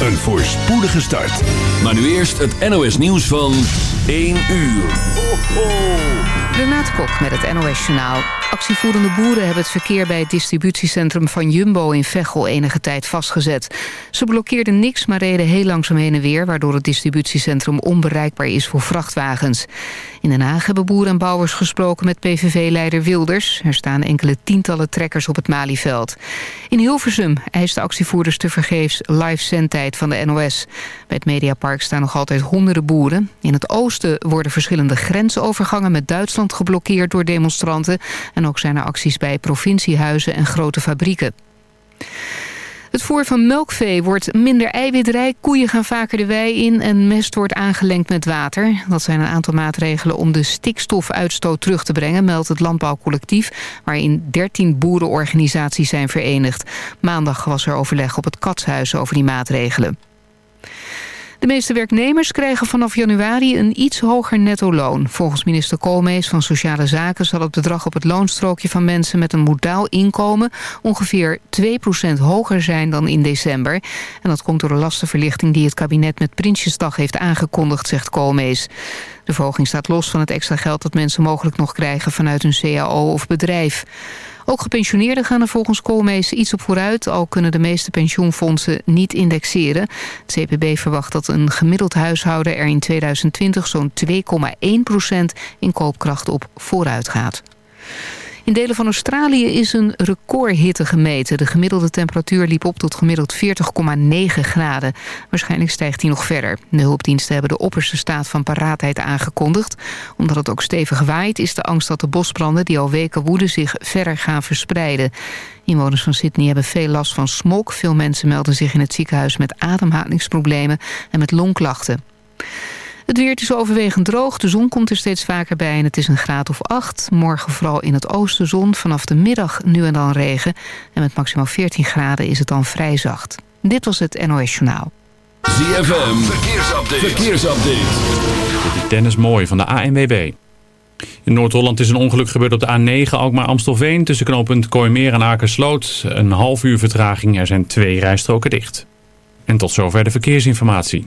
een voorspoedige start. Maar nu eerst het NOS nieuws van 1 uur. Ho, ho. Renate Kok met het NOS Journaal. Actievoerende boeren hebben het verkeer bij het distributiecentrum van Jumbo in Veghel enige tijd vastgezet. Ze blokkeerden niks, maar reden heel langzaam heen en weer... waardoor het distributiecentrum onbereikbaar is voor vrachtwagens. In Den Haag hebben boeren en bouwers gesproken met PVV-leider Wilders. Er staan enkele tientallen trekkers op het Malieveld. In Hilversum eist de actievoerders tevergeefs live zendtijd van de NOS. Bij het Mediapark staan nog altijd honderden boeren. In het oosten worden verschillende grensovergangen met Duitsland geblokkeerd door demonstranten. En ook zijn er acties bij provinciehuizen en grote fabrieken. Het voer van melkvee wordt minder eiwitrijk, koeien gaan vaker de wei in... en mest wordt aangelengd met water. Dat zijn een aantal maatregelen om de stikstofuitstoot terug te brengen... meldt het Landbouwcollectief, waarin 13 boerenorganisaties zijn verenigd. Maandag was er overleg op het Katshuis over die maatregelen. De meeste werknemers krijgen vanaf januari een iets hoger netto-loon. Volgens minister Koolmees van Sociale Zaken zal het bedrag op het loonstrookje van mensen met een modaal inkomen ongeveer 2% hoger zijn dan in december. En dat komt door de lastenverlichting die het kabinet met Prinsjesdag heeft aangekondigd, zegt Koolmees. De verhoging staat los van het extra geld dat mensen mogelijk nog krijgen vanuit een CAO of bedrijf. Ook gepensioneerden gaan er volgens Koolmees iets op vooruit... al kunnen de meeste pensioenfondsen niet indexeren. Het CPB verwacht dat een gemiddeld huishouden er in 2020... zo'n 2,1% in koopkracht op vooruit gaat. In delen van Australië is een recordhitte gemeten. De gemiddelde temperatuur liep op tot gemiddeld 40,9 graden. Waarschijnlijk stijgt die nog verder. De hulpdiensten hebben de opperste staat van paraatheid aangekondigd. Omdat het ook stevig waait is de angst dat de bosbranden die al weken woeden zich verder gaan verspreiden. Inwoners van Sydney hebben veel last van smog. Veel mensen melden zich in het ziekenhuis met ademhalingsproblemen en met longklachten. Het weer is overwegend droog, de zon komt er steeds vaker bij en het is een graad of 8. Morgen vooral in het oosten zon, vanaf de middag nu en dan regen. En met maximaal 14 graden is het dan vrij zacht. Dit was het NOS Journaal. ZFM, verkeersupdate. verkeersupdate. Dit is Dennis Mooi van de ANWB. In Noord-Holland is een ongeluk gebeurd op de A9 Alkmaar-Amstelveen... tussen knooppunt Kooimeer en Akersloot. Een half uur vertraging, er zijn twee rijstroken dicht. En tot zover de verkeersinformatie.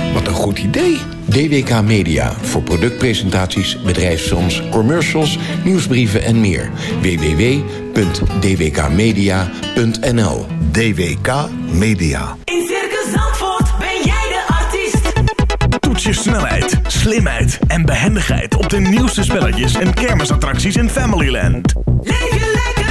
Wat een goed idee. DWK Media voor productpresentaties, bedrijfsfilms, commercials, nieuwsbrieven en meer. www.dwkmedia.nl DWK Media. In Circus Zandvoort ben jij de artiest. Toets je snelheid, slimheid en behendigheid op de nieuwste spelletjes en kermisattracties in Familyland. Leef je lekker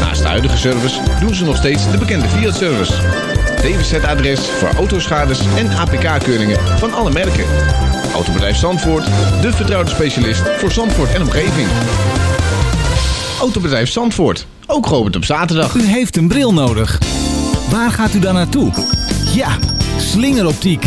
Naast de huidige service doen ze nog steeds de bekende Fiat-service. DWZ-adres voor autoschades en APK-keuringen van alle merken. Autobedrijf Zandvoort, de vertrouwde specialist voor Zandvoort en omgeving. Autobedrijf Zandvoort, ook geopend op zaterdag. U heeft een bril nodig. Waar gaat u dan naartoe? Ja, slingeroptiek.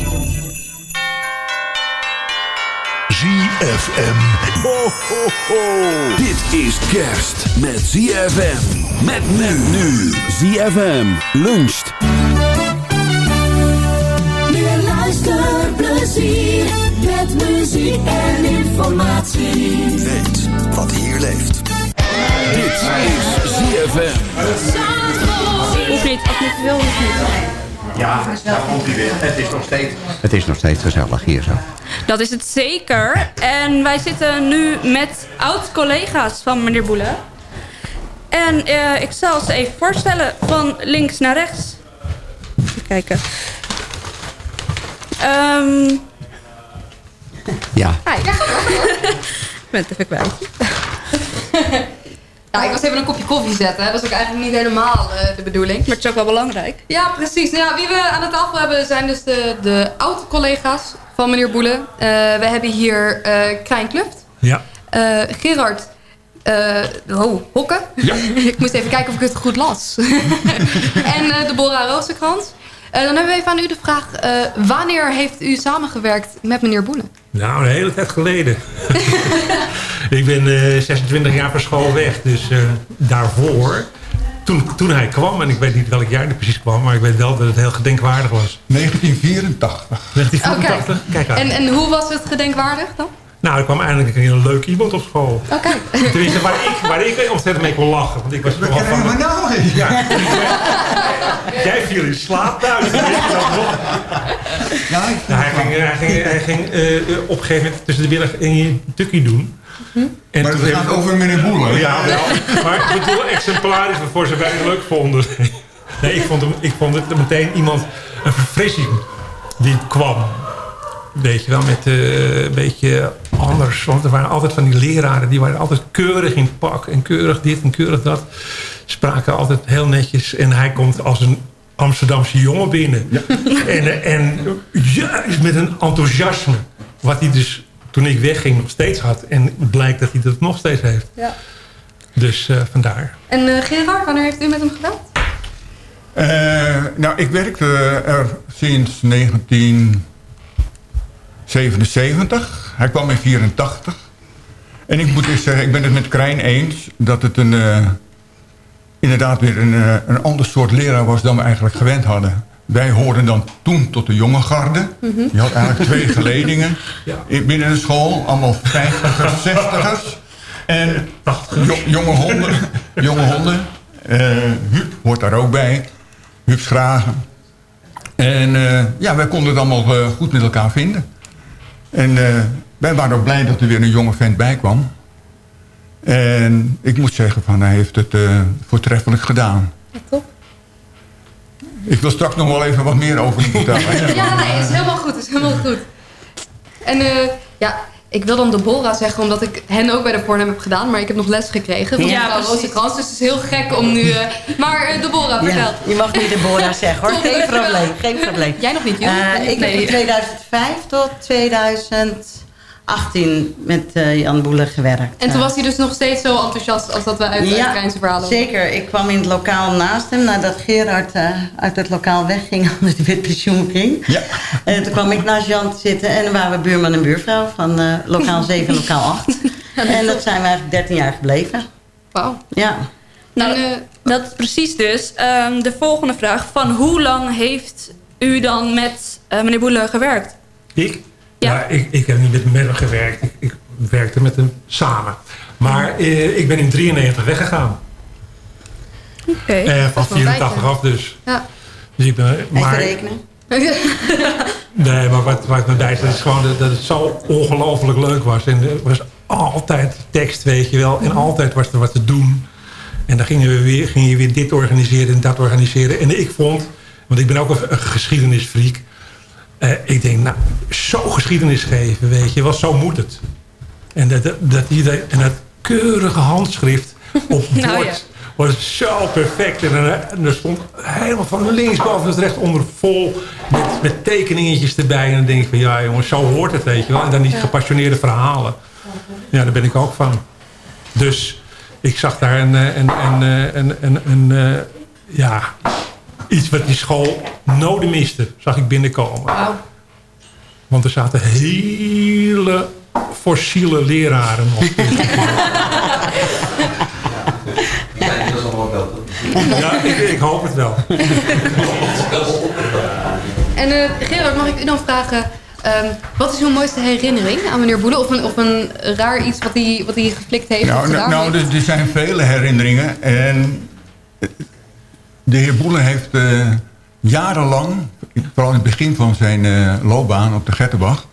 ZFM. Ho, ho, ho. Dit is kerst met ZFM. Met men nu. ZFM luncht. Meer luisterplezier met muziek en informatie. Weet wat hier leeft. Dit is ZFM. Of? Als niet wil, of niet? Ja, daar komt hij weer. Het is nog steeds, het is nog steeds gezellig hier zo. Dat is het zeker. En wij zitten nu met oud-collega's van meneer Boele. En eh, ik zal ze even voorstellen van links naar rechts. Even kijken. Ehm Ja. hi. ik ben het even kwijt. Ja, ik was even een kopje koffie zetten. Dat is ook eigenlijk niet helemaal eh, de bedoeling. Maar het is ook wel belangrijk. Ja, precies. Nou ja, wie we aan de tafel hebben zijn dus de, de oud-collega's van meneer Boele. Eh, we hebben hier eh Krijn Kluft. Ja. Eh, Gerard eh oh, Hokke. ik moest even kijken of ik het goed las. en eh Deborah Rozenkrans. Eh, dan hebben we even aan u de vraag. eh, wanneer heeft u samengewerkt met meneer Boele? Nou, een hele tijd geleden. ik ben eh, 26 jaar van school weg. Dus eh, daarvoor, toen, toen hij kwam... en ik weet niet welk jaar hij precies kwam... maar ik weet wel dat het heel gedenkwaardig was. 1984. 1984? Kijk aan. En, en hoe was het gedenkwaardig dan? Nou, er kwam eindelijk een heel leuk iemand op school. Oké. Tenminste, waar ik, waar ik ontzettend mee kon lachen. Want ik was toch van... we nou? Ja. Jij viel in slaap thuis. Ja, ik Nou, hij ging, hij ging, hij ging eh, eh, op een gegeven moment tussen de middag een tukkie doen. En Maar toen het heeft- gaat over meneer Boele. Ja, wel. Maar ik bedoel, exemplarisch waarvoor ze wij leuk vonden. Nee, ik vond, hem, ik vond het meteen iemand, een verfrissing die kwam. Weet je wel, met eh, een beetje anders. Want er waren altijd van die leraren, die waren altijd keurig in het pak. En keurig dit en keurig dat. Spraken altijd heel netjes. En hij komt als een Amsterdamse jongen binnen. En, eh, en juist met een enthousiasme. Wat hij dus toen ik wegging nog steeds had. En het blijkt dat hij dat nog steeds heeft. Ja. Dus eh, vandaar. En eh, Gerard, wanneer heeft u met hem gebeld? Eh, nou, ik werkte er sinds 1977. Hij kwam in 84. En ik moet dus zeggen, ik ben het met Krijn eens... dat het een, eh, inderdaad weer een, een ander soort leraar was... dan we eigenlijk gewend hadden. Wij hoorden dan toen tot de jonge garde. Mhm. Je had eigenlijk twee geledingen in- binnen de school. Allemaal 50ers, 60ers. En jo- jonge honden. jonge honden. Eh, Huub hoort daar ook bij. Huub Schragen. En eh, ja, wij konden het allemaal eh, goed met elkaar vinden. En wij waren ook blij dat er weer een jonge vent bij kwam. En ik moet zeggen, van, hij heeft het voortreffelijk gedaan. top. Ik wil straks nog wel even wat meer over hem vertellen. Ja, nee, is helemaal goed. Is helemaal goed. En eh, ja, ik wil dan Deborah zeggen, omdat ik hen ook bij de porno heb gedaan. Maar ik heb nog les gekregen van Ja, mevrouw. Rozenkrans. Dus het is heel gek om nu... eh, maar eh, Deborah, vertel. Ja, je mag niet Deborah zeggen hoor. Geen probleem, geen probleem. Jij nog niet? Eh, ik heb van 2005 tot 2018 met eh, Jan Boele gewerkt. En toen was hij dus nog steeds zo enthousiast als dat we uit de ja, Krijnse verhalen horen. zeker. Ik kwam in het lokaal naast hem nadat Gerard eh, uit het lokaal wegging, omdat hij met pensioen ging. Ja. En toen kwam ik naast Jan te zitten en dan waren we buurman en buurvrouw van eh, lokaal 7 en lokaal 8. en dat zijn we eigenlijk 13 jaar gebleven. Wauw. Ja. Nou, dat is precies dus ehm, de volgende vraag. Van hoe lang heeft u dan met eh, meneer Boele gewerkt? Ik? Ja, ik, ik heb niet met hem gewerkt. Ik, ik werkte met hem samen. Maar eh, ik ben in 93 weggegaan. Oké. Eh, van dat is wel een 84 tijdje. af dus. Ja. dus ik ben, Even maar, rekenen. nee, maar wat, wat me bijt, is gewoon dat, dat het zo ongelooflijk leuk was. En er was altijd tekst, weet je wel. En altijd was er wat te doen. En dan gingen we weer, ging je weer dit organiseren en dat organiseren. En ik vond, want ik ben ook een, een geschiedenisfreak. Eh, ik denk, nou, zo geschiedenis geven, weet je wel. Zo moet het. En dat, dat, dat, en dat keurige handschrift op bord Nou ja. was zo perfect. En, er- en er stond helemaal van links boven tot rechts onder vol met, met tekeningetjes erbij. En dan denk ik van, ja jongens, zo hoort het, weet je wel. En dan die gepassioneerde verhalen. Ja, daar ben ik ook van. Dus ik zag daar een, eh, een, een, eh, een, een, een, eh, ja, iets wat die school nodig miste, zag ik binnenkomen. Wauw. Want er zaten hele fossiele leraren nog. Ja, ik, ik hoop het wel. En eh, Gerard, mag ik u dan vragen... ehm, wat is uw mooiste herinnering aan meneer Boele? Of een, of een raar iets wat hij, wat hij geflikt heeft? Nou, nou, nou, er, er zijn vele herinneringen. En de heer Boelen heeft eh, jarenlang, vooral in het begin van zijn eh, loopbaan op de Gettenbach...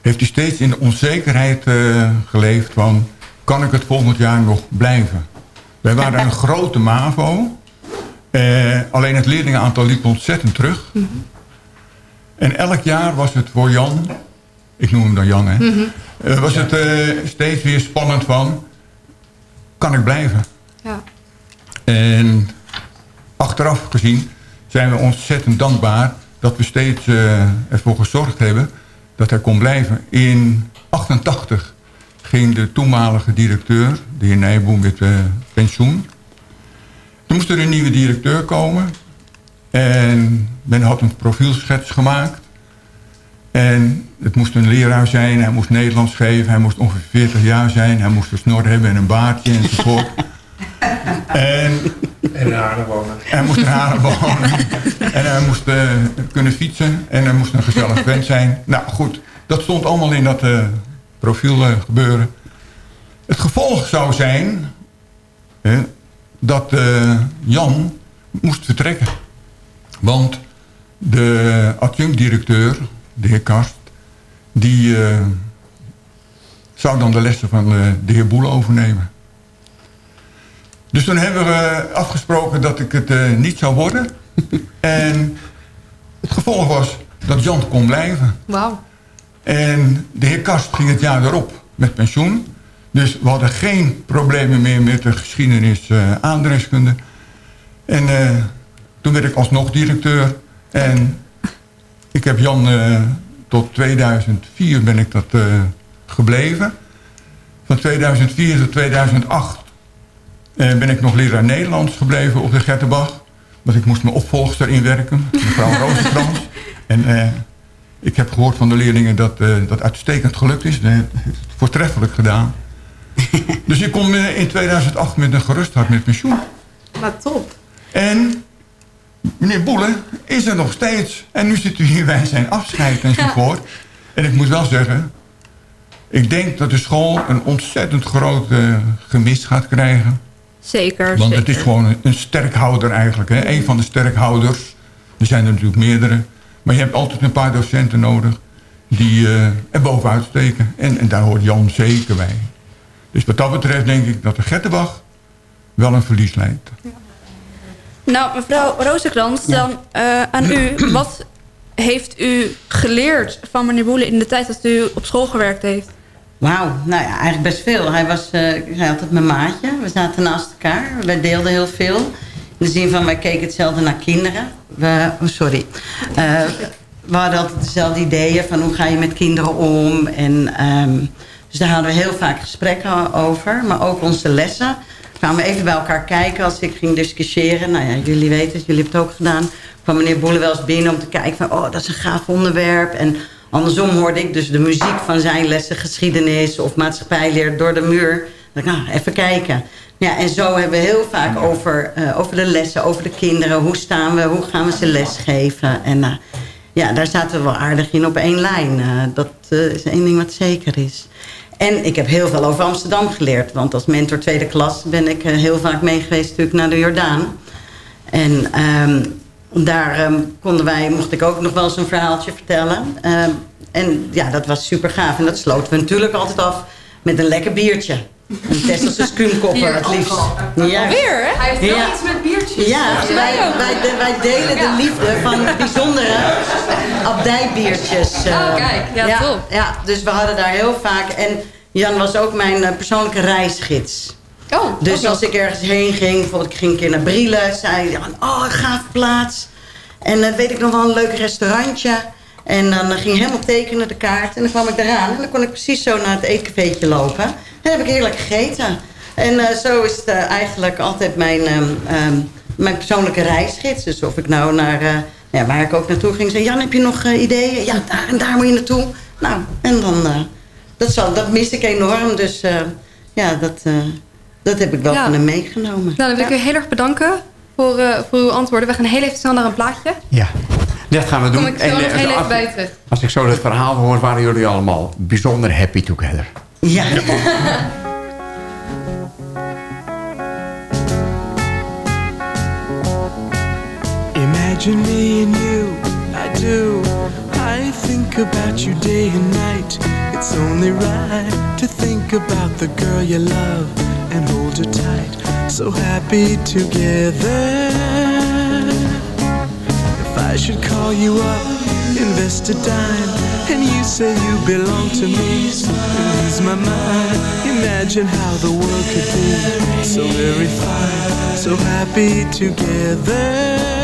heeft hij steeds in de onzekerheid eh, geleefd van... kan ik het volgend jaar nog blijven? Wij waren een grote MAVO. alleen het leerlingenaantal liep ontzettend terug. En elk jaar was het voor Jan... ik noem hem dan Jan, hè... Mhm. was het steeds weer spannend van... kan ik blijven? Ja. En achteraf gezien zijn we ontzettend dankbaar... dat we steeds eh, ervoor gezorgd hebben dat hij kon blijven. In 88 ging de toenmalige directeur, de heer Nijboom, met eh, pensioen. Toen moest er een nieuwe directeur komen. En men had een profielschets gemaakt. En het moest een leraar zijn, hij moest Nederlands geven... hij moest ongeveer 40 jaar zijn, hij moest een snor hebben en een baardje enzovoort. en, En Haarlem wonen. hij moest in Haarlem wonen. en hij moest eh, kunnen fietsen en hij moest een gezellig vent zijn. Nou goed, dat stond allemaal in dat eh, profiel eh, gebeuren. Het gevolg zou zijn dat Jan moest vertrekken. Want de adjunct-directeur, de heer Kast... die zou dan de lessen van de heer Boele overnemen. Dus toen hebben we afgesproken dat ik het eh, niet zou worden. en het gevolg was dat Jan kon blijven. Wauw. En de heer Kast ging het jaar erop met pensioen. Dus we hadden geen problemen meer met de geschiedenis eh aandrijfskunde. En eh, toen werd ik alsnog directeur. En ik heb Jan eh, tot 2004 ben ik dat eh, gebleven. Van 2004 tot 2008 eh, ben ik nog leraar Nederlands gebleven op de Gertenbach. Want ik moest mijn opvolgster inwerken, mevrouw Rozenkrans. En eh, ik heb gehoord van de leerlingen dat eh, dat uitstekend gelukt is. Het voortreffelijk gedaan. dus ik kom eh, in 2008 met een gerust hart met pensioen. Maar top. En meneer Boele is er nog steeds. En nu zit u hier bij zijn afscheid enzovoort. En ik moet wel zeggen... ik denk dat de school een ontzettend groot eh, gemis gaat krijgen. Zeker, Want het is gewoon een, een sterkhouder eigenlijk. Hè? Een van de sterkhouders. Er zijn er natuurlijk meerdere. Maar je hebt altijd een paar docenten nodig... die eh, er bovenuit steken. En, en daar hoort Jan zeker bij. Dus wat dat betreft denk ik dat de Gettenbach... wel een verlies leidt. Nou, mevrouw Rozenkrans, dan eh, aan u. Wat heeft u geleerd van meneer Boele in de tijd dat u op school gewerkt heeft? Wauw, nou ja, eigenlijk best veel. Hij was eh, hij altijd mijn maatje. We zaten naast elkaar. Wij deelden heel veel. In de zin van, wij keken hetzelfde naar kinderen. We, oh, sorry. Eh, we hadden altijd dezelfde ideeën van hoe ga je met kinderen om. En, ehm, dus daar hadden we heel vaak gesprekken over. Maar ook onze lessen. Kwamen we even bij elkaar kijken als ik ging discussiëren. Nou ja, jullie weten het, jullie hebben het ook gedaan. kwam meneer Boele wel eens binnen om te kijken van... oh, dat is een gaaf onderwerp. En andersom hoorde ik dus de muziek van zijn lessen... geschiedenis of maatschappijleer door de muur. Dan dacht ik, nou, even kijken. Ja, en zo hebben we heel vaak over, eh, over de lessen, over de kinderen. Hoe staan we, hoe gaan we ze lesgeven? En eh, ja, daar zaten we wel aardig in op één lijn. Eh, dat is één ding wat zeker is. En ik heb heel veel over Amsterdam geleerd. Want als mentor tweede klas ben ik heel vaak mee geweest natuurlijk naar de Jordaan. En ehm, daar ehm, konden wij, mocht ik ook nog wel eens een verhaaltje vertellen. Ehm, en ja, dat was super gaaf. En dat sloten we natuurlijk altijd af met een lekker biertje. Een Tesselse skuumkopper het liefst. Ja. Alweer, hè? Hij heeft wel Ja. iets met biertjes. Ja, Ja, wij, wij de- delen de liefde van bijzondere abdijbiertjes. eh. Oh, kijk. Ja, top. Ja, dus we hadden daar heel vaak... En Jan was ook mijn eh, persoonlijke reisgids. Oh, Dus als ik ergens heen ging, bijvoorbeeld ik ging een keer naar Brielen... zei Jan, oh, een gaaf plaats. En dan weet ik nog wel een leuk restaurantje... En dan eh, ging hij helemaal tekenen de kaart. En dan kwam ik eraan. En dan kon ik precies zo naar het eetcafeetje lopen. En dan heb ik heerlijk gegeten. En eh, zo is het eh, eigenlijk altijd mijn, ehm, ehm, mijn persoonlijke reisgids. Dus of ik nou naar... eh, ja, waar ik ook naartoe ging. Zei, Jan, heb je nog eh, ideeën? Ja, daar en daar moet je naartoe. Nou, en dan... eh, dat, zal, dat mis ik enorm. Dus eh, ja, dat, eh, dat heb ik wel Ja. van hem meegenomen. Nou, dan wil ik u heel erg bedanken voor, eh, voor uw antwoorden. We gaan heel even snel naar een plaatje. Ja, dat gaan we doen. Kom ik zo nog eh, heel als- even bij. Als ik zo het verhaal hoor, waren jullie allemaal bijzonder happy together. Ja. Imagine me and you, I do. I think about you day and night. It's only right to think about the girl you love and hold her tight. So happy together. If I should call you up, invest a dime, and you say you belong to me, and ease my mind. Imagine how the world could be so very fine, so happy together.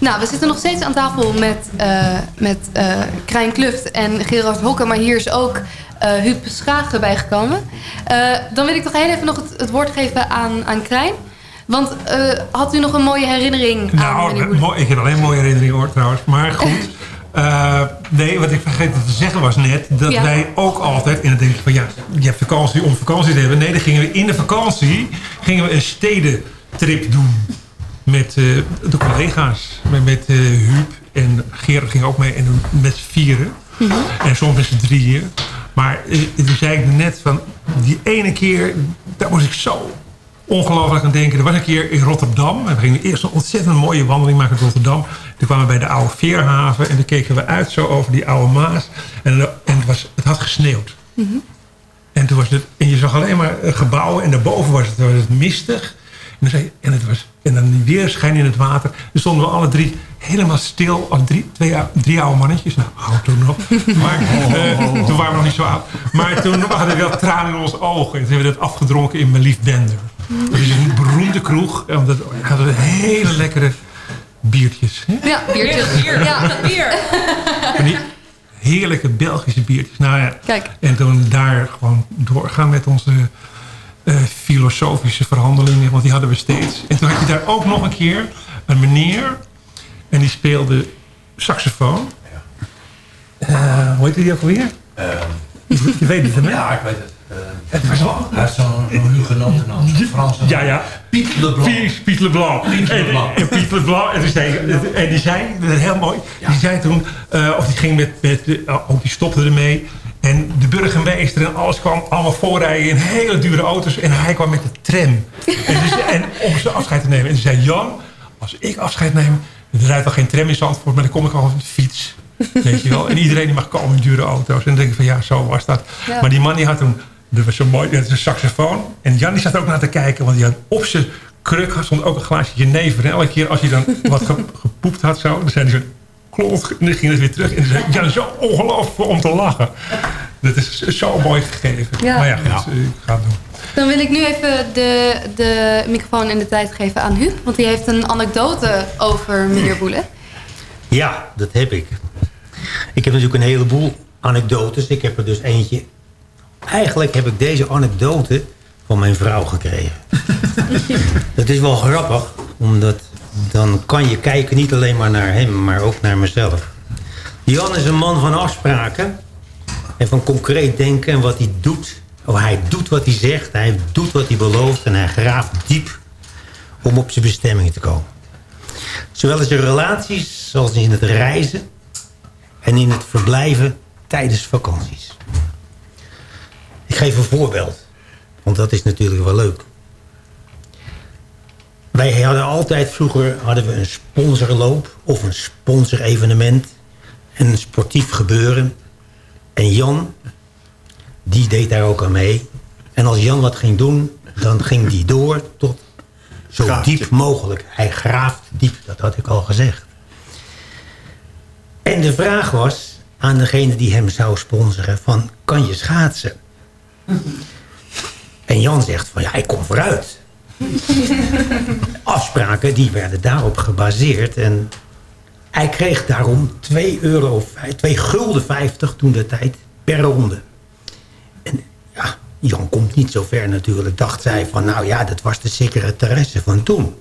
Nou, we zitten nog steeds aan tafel met, eh met eh Krijn Kluft en Gerard Hokke. Maar hier is ook eh Huub Schagen bijgekomen. Dan wil ik toch heel even nog het, het woord geven aan, aan Krijn. Want had u nog een mooie herinnering aan Nou, Boele? mooi- ik heb alleen mooie herinneringen hoor trouwens. Maar goed. Nee, wat ik vergeten te zeggen was net... dat Ja. wij ook altijd... en dan denk je van ja, je hebt vakantie om vakantie te hebben. Nee, dan gingen we in de vakantie... gingen we een stedentrip doen. Met eh, de collega's. Met, met eh, Huub en Gerard ging ook mee. En met vieren. En soms met z'n drieën. Maar eh, toen zei ik net van... die ene keer, daar was ik zo ongelooflijk aan denken. Er was een keer in Rotterdam. En we gingen eerst een ontzettend mooie wandeling maken in Rotterdam. Toen kwamen we bij de oude Veerhaven. En dan keken we uit zo over die oude Maas. En, en het, was, het had gesneeuwd. En, toen was het, en je zag alleen maar gebouwen. En daarboven was het, was het mistig. En dan, zei, en, het was, en dan die weerschijn in het water. Dan stonden we alle drie helemaal stil. Als drie, twee, drie oude mannetjes. Nou, oud toen nog. Maar eh, toen waren we nog niet zo oud. Maar toen hadden we wel tranen in onze ogen. En toen hebben we dat afgedronken in mijn lief Bender. Dat is een beroemde kroeg. En dat hadden we hele lekkere biertjes. hè? Ja, biertjes. Bier, Ja. dat bier. Die heerlijke Belgische biertjes. Nou ja, Kijk. en toen daar gewoon doorgaan met onze eh, filosofische verhandelingen. Want die hadden we steeds. En toen had je daar ook nog een keer een meneer. En die speelde saxofoon. Eh, hoe heet die ook alweer? je weet het, hè? Ja, ik weet het. Eh, Het was wel... hij heeft zo'n hugenotennaam, zo'n Franse Ja, ja. Piet Leblanc. Piet, Piet Leblanc. Piet Leblanc. En, en Piet Leblanc. En, die zei, en die zei, heel mooi, die zei toen, eh, of die ging met, met de- oh, die stopte ermee. En de burgemeester en alles kwam allemaal voorrijden in hele dure auto's. En hij kwam met de tram. En, dus, en om zijn afscheid te nemen. En ze zei, Jan, als ik afscheid neem, er rijdt wel geen tram in Zandvoort, maar dan kom ik al op de fiets. Weet je wel? En iedereen die mag komen in dure auto's. En dan denk ik van ja, zo was dat. Ja. Maar die man die had toen, dat was zo mooi, dat is een saxofoon. En Jan die zat ook naar te kijken, want die had op zijn kruk stond ook een glaasje jenever. En elke keer als hij dan wat ge- gepoept had zo... dan zei hij zo... Klot, en dan ging het weer terug. En zei ja, zo ongelooflijk om te lachen. Dat is zo mooi gegeven. Ja. Maar ja, goed, ik ga het doen. Dan wil ik nu even de, de microfoon en de tijd geven aan Huub. Want die heeft een anekdote over meneer Boele. Ja, dat heb ik. Ik heb natuurlijk een heleboel anekdotes. Ik heb er dus eentje. Eigenlijk heb ik deze anekdote van mijn vrouw gekregen. dat is wel grappig, omdat dan kan je kijken niet alleen maar naar hem, maar ook naar mezelf. Jan is een man van afspraken en van concreet denken en wat hij doet. Of hij doet wat hij zegt, hij doet wat hij belooft en hij graaft diep om op zijn bestemming te komen. Zowel in zijn relaties als in het reizen en in het verblijven tijdens vakanties. Ik geef een voorbeeld, want dat is natuurlijk wel leuk. Wij hadden altijd vroeger hadden we een sponsorloop of een sponsorevenement. Een sportief gebeuren. En Jan, die deed daar ook aan mee. En als Jan wat ging doen, dan ging die door tot zo diep mogelijk. Hij graaft diep, dat had ik al gezegd. En de vraag was aan degene die hem zou sponsoren van, kan je schaatsen? En Jan zegt van, ja, ik kom vooruit. Afspraken die werden daarop gebaseerd. En hij kreeg daarom 2 euro, 2 gulden 50 toen de tijd per ronde. En ja, Jan komt niet zo ver natuurlijk. Dacht zij van, nou ja, dat was de secretaresse van toen.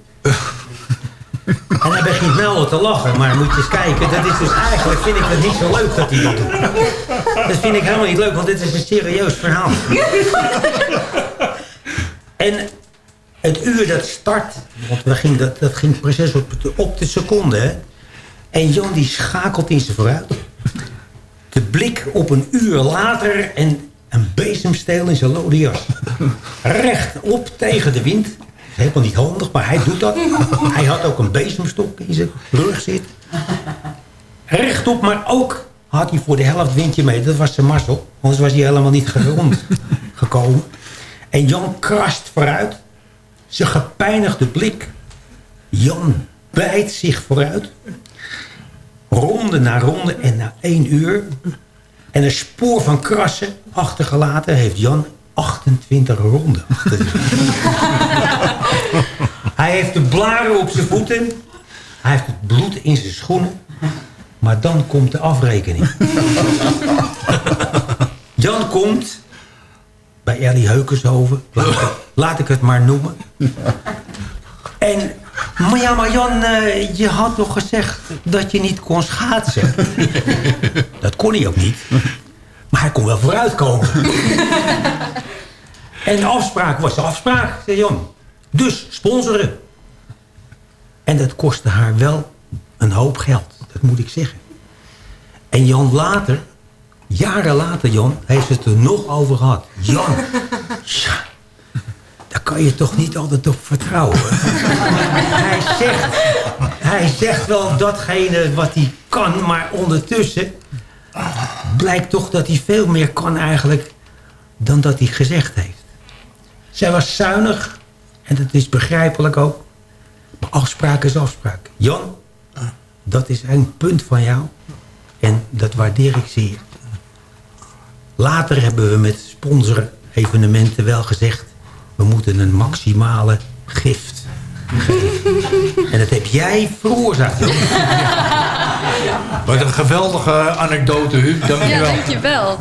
En hij begint nou te lachen, maar moet je eens kijken. Dat is dus eigenlijk, vind ik het niet zo leuk dat hij dat doet. Dat vind ik helemaal niet leuk, want dit is een serieus verhaal. En het uur dat start, want we ging, dat, ging precies op, op de seconde. En Jan die schakelt in zijn vooruit. De blik op een uur later en een bezemsteel in zijn lode jas. Rechtop tegen de wind. Helemaal niet handig, maar hij doet dat. Hij had ook een bezemstok in zijn rug zitten. Rechtop, maar ook had hij voor de helft windje mee. Dat was zijn mazzel. Anders was hij helemaal niet gerond gekomen. En Jan krast vooruit. Zijn gepijnigde blik. Jan bijt zich vooruit. Ronde na ronde en na één uur. En een spoor van krassen achtergelaten heeft Jan 28 ronden achter. Hij heeft de blaren op zijn voeten. Hij heeft het bloed in zijn schoenen. Maar dan komt de afrekening. Jan komt bij Ellie Heukenshoven. Laat ik, het- laat ik het maar noemen. En, maar ja, maar Jan, eh, je had nog gezegd dat je niet kon schaatsen. dat kon hij ook niet. Maar hij kon wel vooruitkomen. en de afspraak was de afspraak, zei Jan. Dus sponsoren. En dat kostte haar wel een hoop geld, dat moet ik zeggen. En Jan later, jaren later Jan, heeft ze het er nog over gehad. Jan, ja, daar kan je toch niet altijd op vertrouwen. hij, zegt, hij zegt wel datgene wat hij kan, maar ondertussen blijkt toch dat hij veel meer kan eigenlijk dan dat hij gezegd heeft. Zij was zuinig en dat is begrijpelijk ook. Maar afspraak is afspraak. Jan, dat is een punt van jou. En dat waardeer ik zeer. Later hebben we met sponsor-evenementen wel gezegd... we moeten een maximale gift geven. En dat heb jij veroorzaakt. Jan. Wat een geweldige anekdote, Huub. Ja, Dankjewel. dankjewel.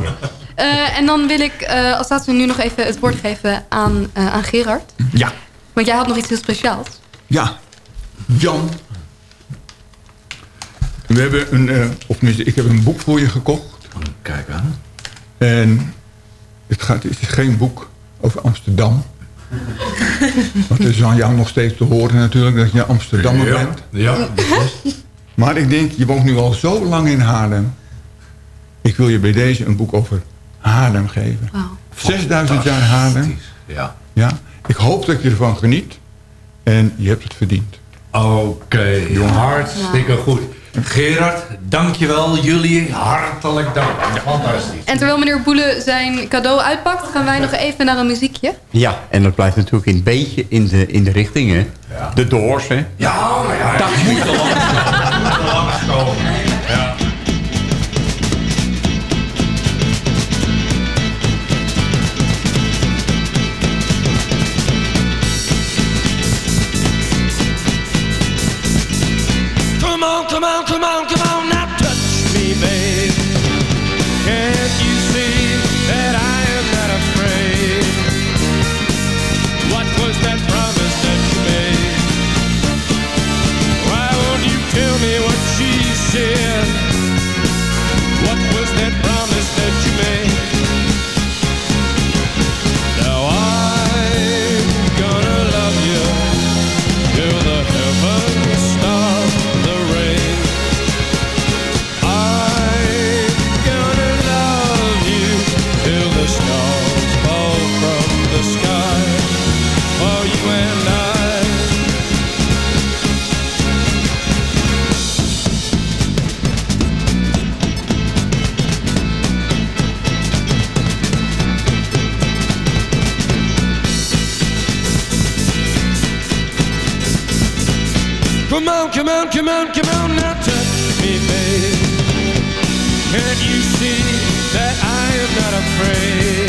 Eh, en dan wil ik eh, als laatste nu nog even het woord geven aan, eh, aan Gerard. Ja. Want jij had nog iets heel speciaals. Ja, Jan. We hebben een, eh, of tenminste, ik heb een boek voor je gekocht. Kijk aan. En het, gaat, is geen boek over Amsterdam. Want het is aan jou nog steeds te horen natuurlijk dat je Amsterdammer bent. Ja. Maar ik denk, je woont nu al zo lang in Haarlem. Ik wil je bij deze een boek over Haarlem geven. Wow. 6000 jaar Haarlem. Ja. ja. Ik hoop dat je ervan geniet. En je hebt het verdiend. Oké, okay, hartstikke goed. Gerard, dankjewel. Jullie hartelijk dank. Fantastisch. En terwijl meneer Boele zijn cadeau uitpakt... gaan wij nog even naar een muziekje. Ja, en dat blijft natuurlijk een beetje in de, in de richting, hè? De Doors, hè? Ja, maar ja. Dat moet al Come on, come on, come on, now touch me, babe. Can't you see that I am not afraid?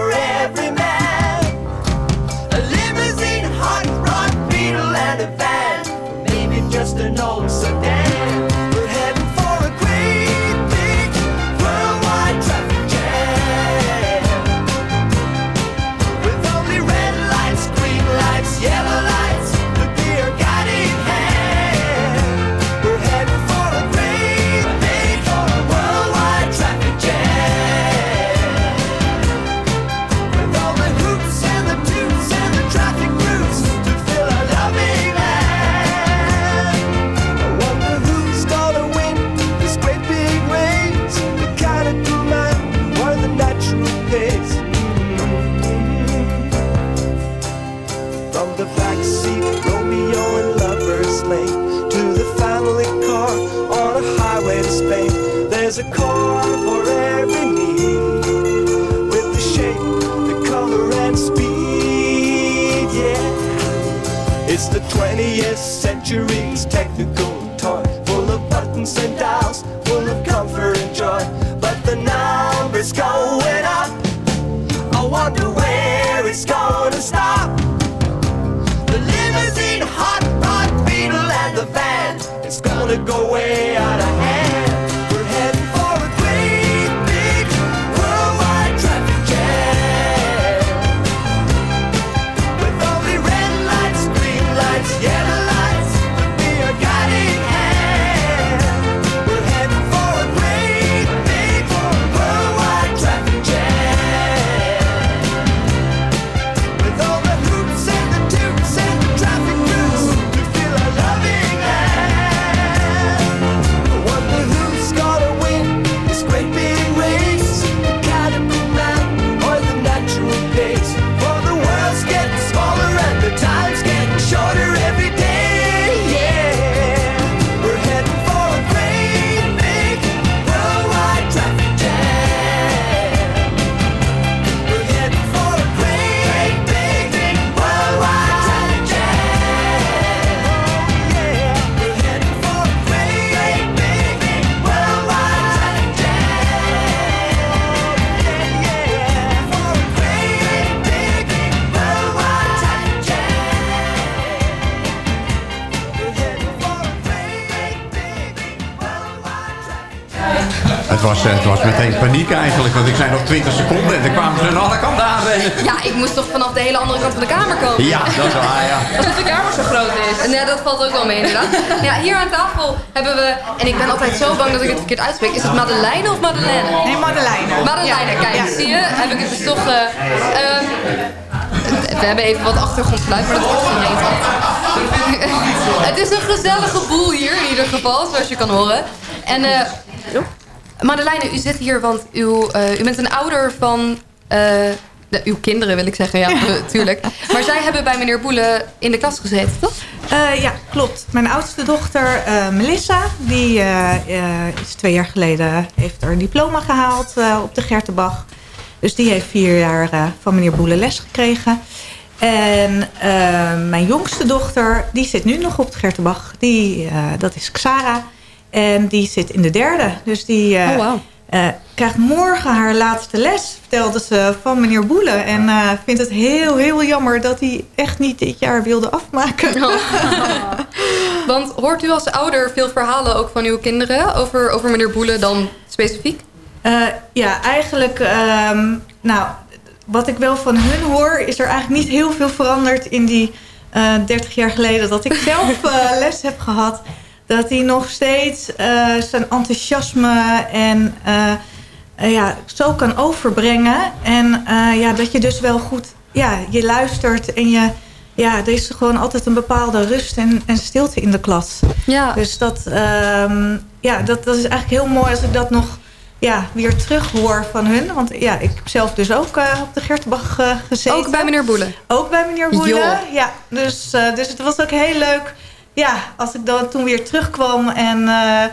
No. 20th century's technical toy, full of buttons and dials, full of comfort and joy. But the numbers going up. I wonder where it's gonna stop. The limousine, hot rod, beetle, and the van. It's gonna go way want ik zei nog 20 seconden en dan kwamen ze aan alle kanten aanrennen. Ja, ik moest toch vanaf de hele andere kant van de kamer komen. Ja, dat is waar, ja. Alsof de kamer zo groot is. En ja, dat valt ook wel mee inderdaad. Ja, hier aan tafel hebben we, en ik ben altijd zo bang dat ik het verkeerd uitspreek. Is het Madeleine of Madeleine? Nee, Madeleine. Madeleine, kijk, Ja. zie je? Heb ik het dus toch... eh, ehm, we hebben even wat achtergrondgeluid, maar dat wordt gemeente. het is een gezellige boel hier in ieder geval, zoals je kan horen. En eh Madeleine, u zit hier, want uw, eh, u bent een ouder van... eh, de- uw kinderen wil ik zeggen, ja, natuurlijk. Maar zij hebben bij meneer Boele in de klas gezeten, toch? Eh, ja, klopt. Mijn oudste dochter Melissa, die is twee jaar geleden heeft haar diploma gehaald eh, op de Gertenbach. Dus die heeft vier jaar van meneer Boele les gekregen. En mijn jongste dochter, die zit nu nog op de Gertenbach. Die, dat is Xara. En die zit in de derde. Dus die eh, Oh, eh, krijgt morgen haar laatste les, vertelde ze, van meneer Boele. En eh, vindt het heel, heel jammer dat hij echt niet dit jaar wilde afmaken. Want hoort u als ouder veel verhalen ook van uw kinderen over, over meneer Boele dan specifiek? Ja, eigenlijk, ehm, nou, wat ik wel van hun hoor, is er eigenlijk niet heel veel veranderd in die eh 30 jaar geleden dat ik zelf les heb gehad. Dat hij nog steeds eh, zijn enthousiasme en eh, ja, zo kan overbrengen. En eh, ja, dat je dus wel goed, ja, je luistert en je, ja, er is gewoon altijd een bepaalde rust en, en stilte in de klas. Ja. Dus dat, ehm, ja, dat, dat is eigenlijk heel mooi als ik dat nog ja, weer terug hoor van hun. Want ja, ik heb zelf dus ook op de Gertenbach eh, gezeten. Ook bij meneer Boele? Ook bij meneer Boele, Joh. ja. Dus, dus het was ook heel leuk. Ja, als ik dan toen weer terugkwam en eh,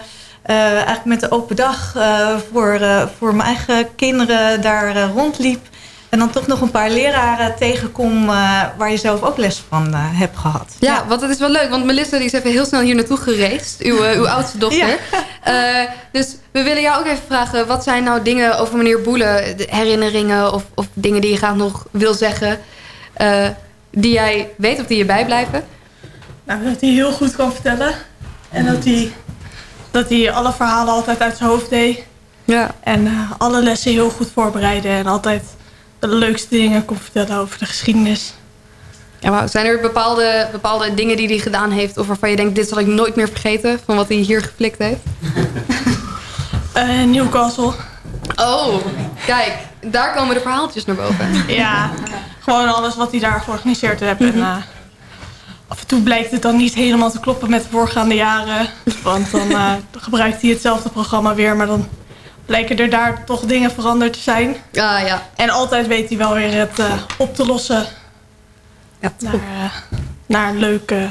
eh, eigenlijk met de open dag eh, voor, voor mijn eigen kinderen daar rondliep. En dan toch nog een paar leraren tegenkom waar je zelf ook les van hebt gehad. Ja, want het is wel leuk, want Melissa die is even heel snel hier naartoe gereisd. Uw, uw oudste dochter. Eh, dus we willen jou ook even vragen, wat zijn nou dingen over meneer Boele, de herinneringen of, of dingen die je graag nog wil zeggen, die jij weet of die je bijblijven? Nou, dat hij heel goed kan vertellen. En dat hij, dat hij alle verhalen altijd uit zijn hoofd deed. Ja. En eh, alle lessen heel goed voorbereiden. En altijd de leukste dingen kon vertellen over de geschiedenis. Ja. Zijn er bepaalde, bepaalde dingen die hij gedaan heeft... of waarvan je denkt, dit zal ik nooit meer vergeten... van wat hij hier geflikt heeft? Eh Newcastle. Oh, kijk. Daar komen de verhaaltjes naar boven. Ja, gewoon alles wat hij daar georganiseerd heeft. En, eh, af en toe blijkt het dan niet helemaal te kloppen met de voorgaande jaren. Want dan eh, gebruikt hij hetzelfde programma weer. Maar dan blijken er daar toch dingen veranderd te zijn. Ah, ja. En altijd weet hij wel weer het eh, op te lossen. Ja, naar, eh, naar een leuke,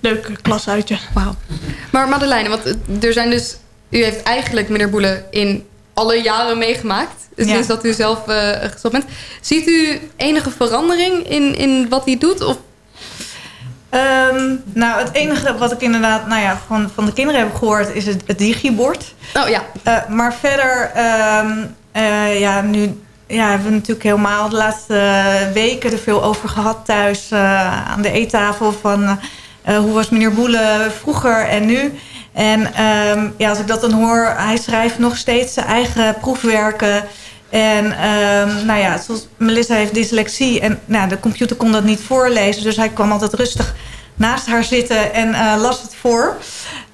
leuke klasuitje. Wauw. Maar Madeleine, want er zijn dus... U heeft eigenlijk meneer Boele in alle jaren meegemaakt. Dus Ja. dat u zelf gestopt bent. Ziet u enige verandering in, in wat hij doet? Of Ehm, nou, het enige wat ik inderdaad nou ja, van, van de kinderen heb gehoord is het, het digibord. Oh ja. maar verder, ehm, eh, ja, nu ja, hebben we natuurlijk helemaal de laatste weken er veel over gehad thuis eh, aan de eettafel. Van eh, hoe was meneer Boele vroeger en nu? En ehm, ja, als ik dat dan hoor, hij schrijft nog steeds zijn eigen proefwerken. En ehm, nou ja, zoals Melissa heeft dyslexie en nou, de computer kon dat niet voorlezen. Dus hij kwam altijd rustig naast haar zitten en eh, las het voor.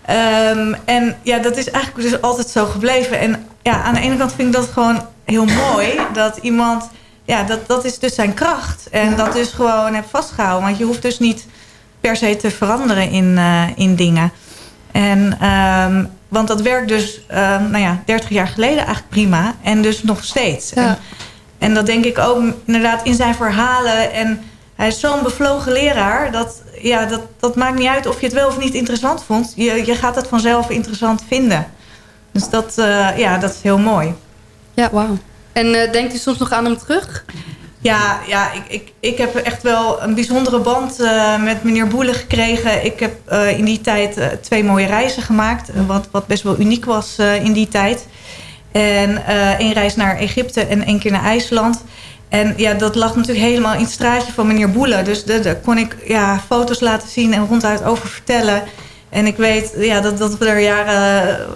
Ehm, en ja, dat is eigenlijk dus altijd zo gebleven. En ja, aan de ene kant vind ik dat gewoon heel mooi. Dat iemand, ja, dat, dat is dus zijn kracht. En dat dus gewoon heb vastgehouden. Want je hoeft dus niet per se te veranderen in, eh, in dingen. En, ehm, want dat werkt dus, ehm, nou ja, 30 jaar geleden eigenlijk prima. En dus nog steeds. En, en dat denk ik ook inderdaad in zijn verhalen. En hij is zo'n bevlogen leraar. Dat, ja, dat, dat maakt niet uit of je het wel of niet interessant vond. Je, je gaat het vanzelf interessant vinden. Dus dat, eh, ja, dat is heel mooi. Ja, wauw. En eh, denkt u soms nog aan hem terug? Ja, ja ik, ik, ik heb echt wel een bijzondere band eh, met meneer Boele gekregen. Ik heb eh, in die tijd eh, twee mooie reizen gemaakt. wat, wat best wel uniek was in die tijd. En één reis naar Egypte en één keer naar IJsland. En ja, dat lag natuurlijk helemaal in het straatje van meneer Boele. Dus daar kon ik ja, foto's laten zien en ronduit over vertellen. En ik weet ja, dat, dat we er jaren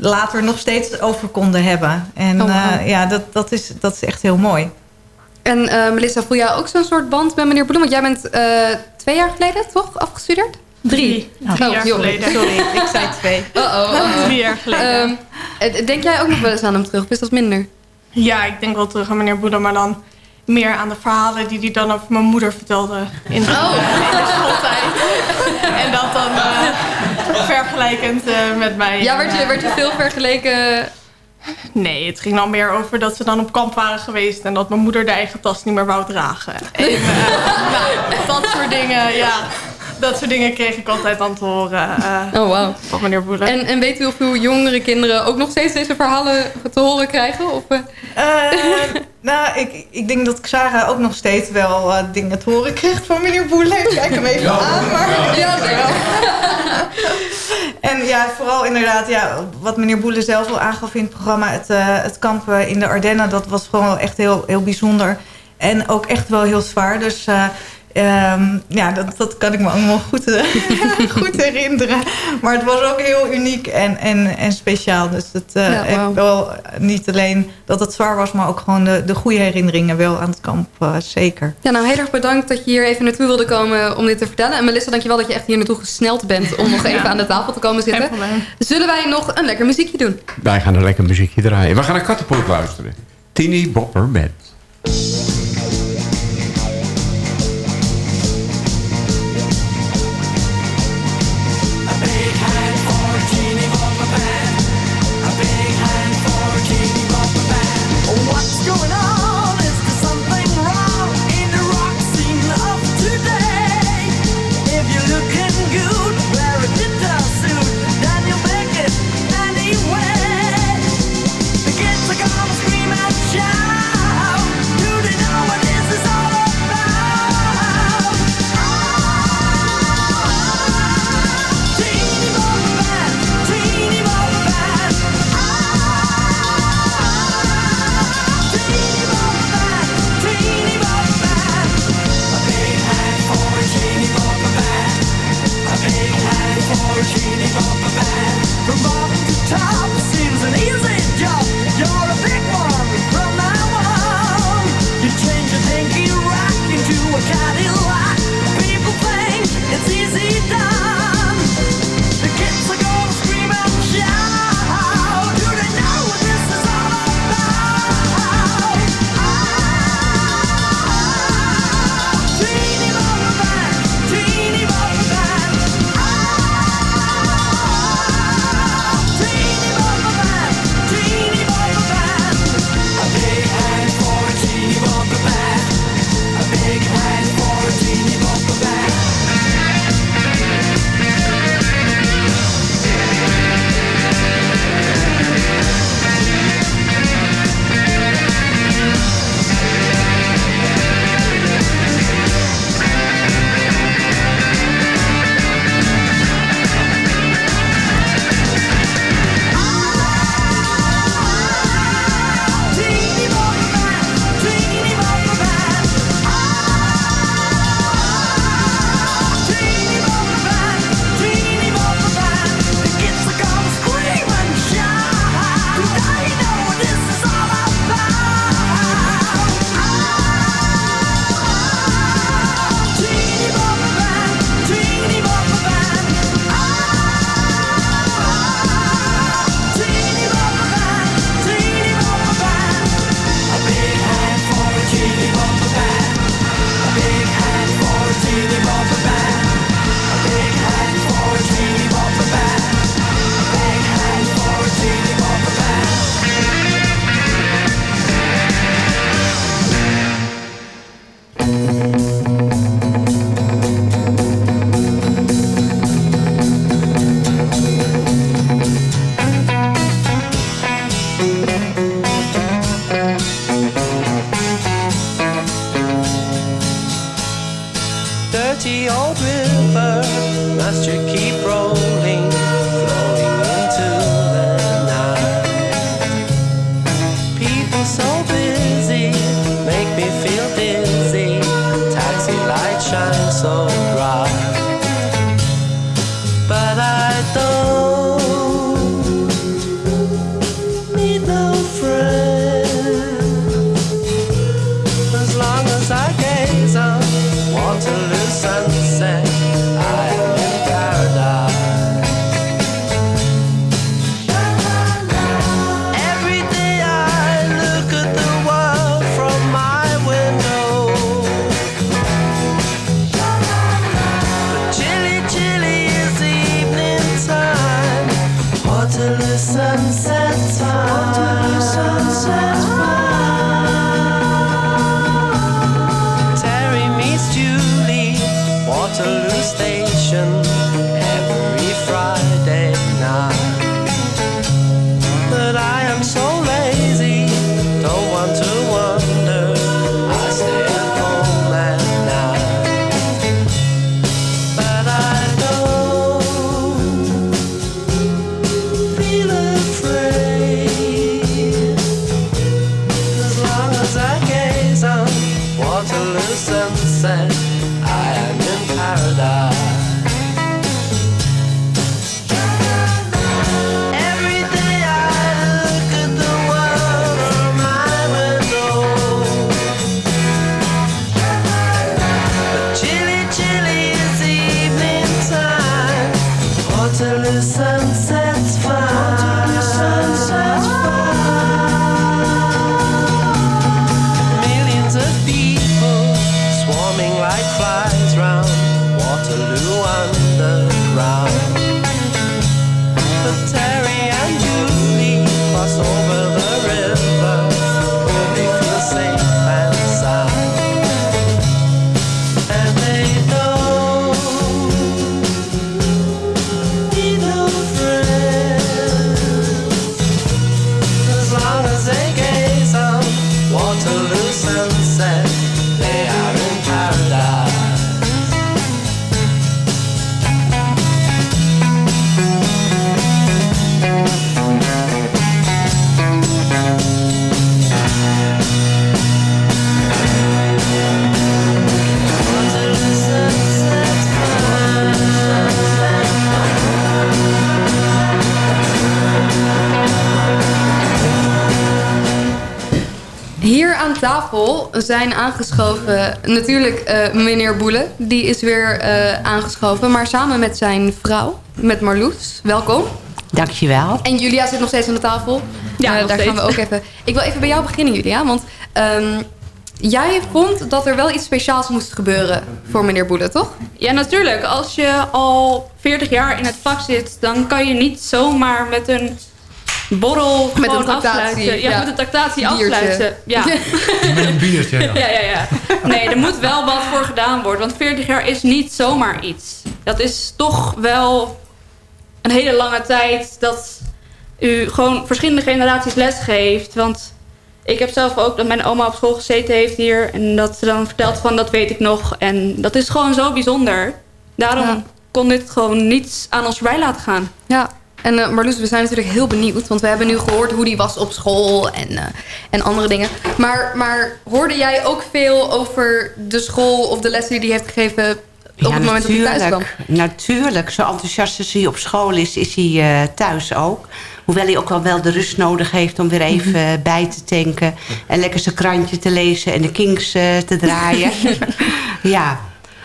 later nog steeds over konden hebben. En Oh, ja, dat, dat, is, dat is echt heel mooi. En eh, Melissa, voel jij ook zo'n soort band met meneer Bloem? Want jij bent eh, twee jaar geleden toch afgestudeerd? Drie. Drie jaar geleden. Sorry, ik zei twee. Uh-oh. Drie jaar geleden. Ehm, eh, denk jij ook nog wel eens aan hem terug? Of is dat minder? Ja, ik denk wel terug aan meneer Boeddha, maar dan meer aan de verhalen die hij dan over mijn moeder vertelde in de, Oh. in de schooltijd. en dat dan eh, vergelijkend eh, met mij. Ja, werd je, werd je veel vergeleken? Nee, het ging dan meer over dat ze dan op kamp waren geweest en dat mijn moeder de eigen tas niet meer wou dragen. En eh, nou, dat soort dingen, ja. Dat soort dingen kreeg ik altijd aan te horen eh, Oh, wauw. van meneer Boele. En, en weet u of uw jongere kinderen ook nog steeds deze verhalen te horen krijgen? Of, eh? Eh, nou, ik, ik denk dat Xara ook nog steeds wel eh, dingen te horen krijgt van meneer Boele. Ik kijk hem even aan, maar... Ja, zeker. En ja, vooral inderdaad, ja, wat meneer Boele zelf al aangaf in het programma... het, eh, het kamp eh, in de Ardennen, dat was gewoon wel echt heel, heel bijzonder. En ook echt wel heel zwaar. Dus eh, ehm, ja, dat, dat kan ik me allemaal goed, eh, goed herinneren. Maar het was ook heel uniek en, en, en speciaal. Dus het eh Ja, heb wel niet alleen dat het zwaar was... maar ook gewoon de, de goede herinneringen wel aan het kamp, eh, zeker. Ja, nou heel erg bedankt dat je hier even naartoe wilde komen om dit te vertellen. En Melissa, dankjewel dat je echt hier naartoe gesneld bent om nog even aan de tafel te komen zitten. Zullen wij nog een lekker muziekje doen? Wij gaan een lekker muziekje draaien. We gaan naar Kattenpoort luisteren. Tini Bopper met... zijn aangeschoven natuurlijk eh, meneer Boele. Die is weer eh, aangeschoven, maar samen met zijn vrouw, met Marloes. Welkom. Dankjewel. En Julia zit nog steeds aan de tafel. Ja, Eh, daar gaan we ook even. Ik wil even bij jou beginnen, Julia. Want ehm, jij vond dat er wel iets speciaals moest gebeuren voor meneer Boele, toch? Ja, natuurlijk. Als je al 40 jaar in het vak zit, dan kan je niet zomaar met een borrel Met gewoon een tractatie, afsluiten. Ja, ja. met een tractatie afsluiten. Ja. Met een biertje, ja. ja, ja, ja. Nee, er moet wel wat voor gedaan worden. Want 40 jaar is niet zomaar iets. Dat is toch wel een hele lange tijd dat u gewoon verschillende generaties les geeft. Want ik heb zelf ook dat mijn oma op school gezeten heeft hier. En dat ze dan vertelt van dat weet ik nog. En dat is gewoon zo bijzonder. Daarom Ja. kon dit gewoon niet aan ons voorbij laten gaan. Ja. En eh, Marloes, we zijn natuurlijk heel benieuwd. Want we hebben nu gehoord hoe die was op school en, eh, en andere dingen. Maar, maar hoorde jij ook veel over de school of de lessen die hij heeft gegeven... op het moment dat hij thuis kwam? natuurlijk. Natuurlijk. Zo enthousiast als hij op school is, is hij eh, thuis ook. Hoewel hij ook wel wel de rust nodig heeft om weer even Mhm. eh, bij te tanken. En lekker zijn krantje te lezen en de Kings eh, te draaien. ja.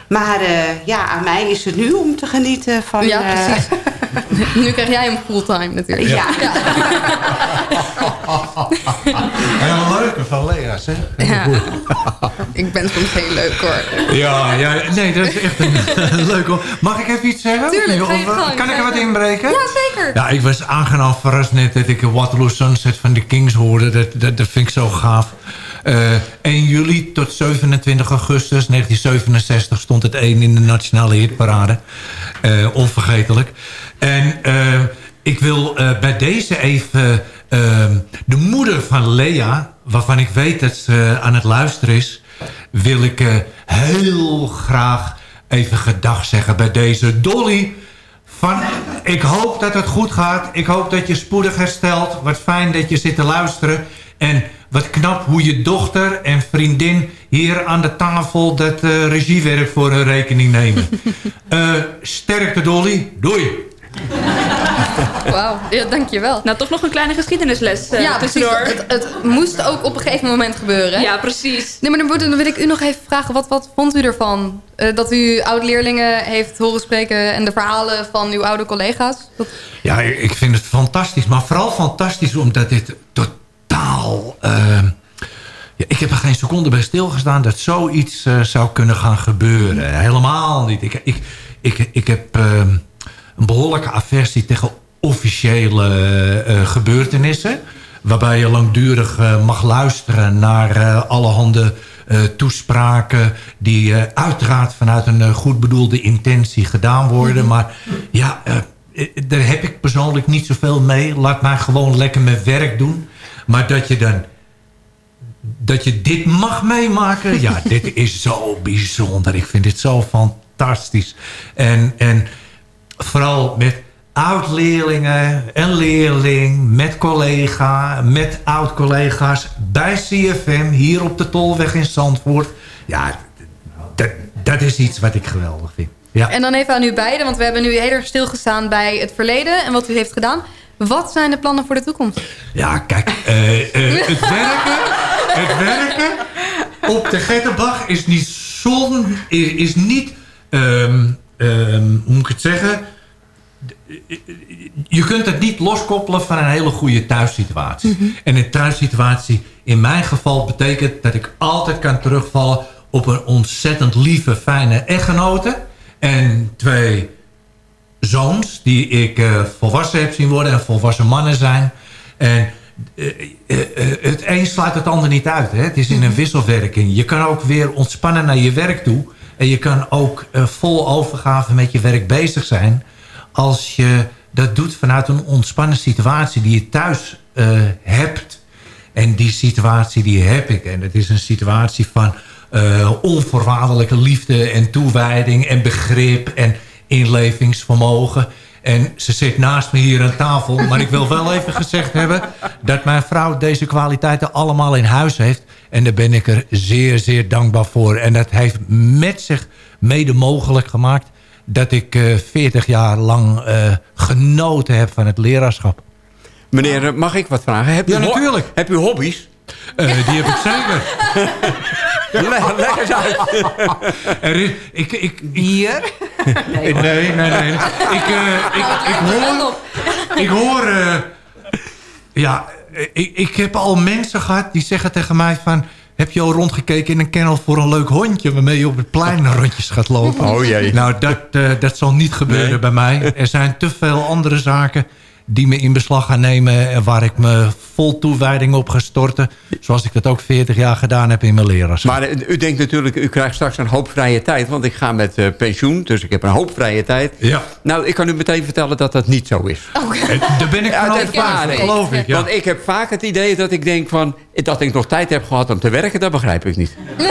Maar eh, ja, aan mij is het nu om te genieten van... Ja, eh, precies. nu krijg jij hem fulltime natuurlijk. Ja. Een leuke van Lea, zeg. Ja. Ik ben soms heel leuk hoor. Ja, ja, nee, dat is echt een, leuk hoor. Mag ik even iets zeggen? Tuurlijk, Of, eh, gang, kan ik er wat inbreken? Ja, zeker. Ja, ik was aangenaam verrast net dat ik Waterloo Sunset van de Kings hoorde. Dat, dat, dat vind ik zo gaaf. Eh 1 juli tot 27 augustus 1967 stond het 1 in de nationale hitparade. Eh, onvergetelijk. En eh, ik wil eh, bij deze even eh, de moeder van Lea... waarvan ik weet dat ze aan het luisteren is... wil ik eh, heel graag even gedag zeggen bij deze Dolly. Van, ik hoop dat het goed gaat. Ik hoop dat je spoedig herstelt. Wat fijn dat je zit te luisteren. En wat knap hoe je dochter en vriendin hier aan de tafel dat eh, regiewerk voor hun rekening nemen. Eh sterkte Dolly. Doei. Wauw, ja, dankjewel. Nou, toch nog een kleine geschiedenisles eh, ja, precies. Het, het moest ook op een gegeven moment gebeuren. Ja, precies. Nee, maar dan, wil ik u nog even vragen. Wat, wat vond u ervan? Eh, dat u oud-leerlingen heeft horen spreken... en de verhalen van uw oude collega's? Dat- Ja, ik vind het fantastisch. Maar vooral fantastisch omdat dit ehm, ja, ik heb er geen seconde bij stilgestaan dat zoiets eh, zou kunnen gaan gebeuren. Helemaal niet. Ik, ik, ik, ik heb ehm, een behoorlijke aversie tegen officiële eh, gebeurtenissen. Waarbij je langdurig eh, mag luisteren naar eh, allerhande eh, toespraken... die eh, uiteraard vanuit een eh, goed bedoelde intentie gedaan worden. Maar ja, eh, eh, daar heb ik persoonlijk niet zoveel mee. Laat mij gewoon lekker mijn werk doen. Maar dat je dan dat je dit mag meemaken. Ja, dit is zo bijzonder. Ik vind dit zo fantastisch. En, en vooral met oud-leerlingen, een leerling, met collega, met oud-collega's bij CFM hier op de Tolweg in Zandvoort. Ja, dat, dat is iets wat ik geweldig vind. Ja. En dan even aan u beiden, want we hebben nu heel erg stilgestaan bij het verleden... en wat u heeft gedaan. Wat zijn de plannen voor de toekomst? Ja, kijk, eh, eh, het werken, het werken op de Gettenbach is niet zon, is, is niet, ehm, ehm, hoe moet ik het zeggen? Je kunt het niet loskoppelen van een hele goede thuissituatie. En een thuissituatie in mijn geval betekent dat ik altijd kan terugvallen op een ontzettend lieve, fijne echtgenote. En twee zoons die ik eh, volwassen heb zien worden en volwassen mannen zijn. En eh, eh, het een sluit het ander niet uit. Hè? Het is in een wisselwerking. Je kan ook weer ontspannen naar je werk toe. En je kan ook vol overgave met je werk bezig zijn. Als je dat doet vanuit een ontspannen situatie die je thuis hebt. En die situatie die heb ik. En het is een situatie van eh, onvoorwaardelijke liefde en toewijding en begrip en inlevingsvermogen. En ze zit naast me hier aan tafel. Maar ik wil wel even gezegd hebben dat mijn vrouw deze kwaliteiten allemaal in huis heeft. En daar ben ik er zeer, zeer dankbaar voor. En dat heeft met zich mede mogelijk gemaakt dat ik eh 40 jaar lang eh, genoten heb van het leraarschap. Meneer, eh, mag ik wat vragen? Heb Ja, u natuurlijk. Heb u hobby's? Eh, die heb ik zeker. Eens uit. Er is, ik, ik, Hier? Nee, nee, nee. nee. Ik, eh, ik, ik hoor... Ik hoor... eh, ja, ik, ik heb al mensen gehad die zeggen tegen mij van... Heb je al rondgekeken in een kennel voor een leuk hondje... waarmee je op het plein rondjes gaat lopen? Oh jee. Nou, dat, eh, dat zal niet gebeuren Nee. bij mij. Er zijn te veel andere zaken die me in beslag gaan nemen... en waar ik me vol toewijding op ga storten. Zoals ik dat ook 40 jaar gedaan heb in mijn leraarschap. Maar eh, u denkt natuurlijk, u krijgt straks een hoop vrije tijd. Want ik ga met eh, pensioen, dus ik heb een hoop vrije tijd. Ja. Nou, ik kan u meteen vertellen dat dat niet zo is. Daar ben ik van overtuigd, nee. geloof ik. Ja. Want ik heb vaak het idee dat ik denk van... dat ik nog tijd heb gehad om te werken, dat begrijp ik niet.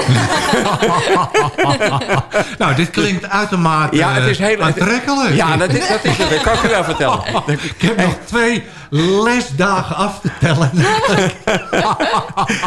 nou, dit klinkt uitermate Ja, het is heel- aantrekkelijk. Ja, dat is, dat is het. Dat kan ik u wel vertellen. Ik heb nog twee lesdagen af te tellen.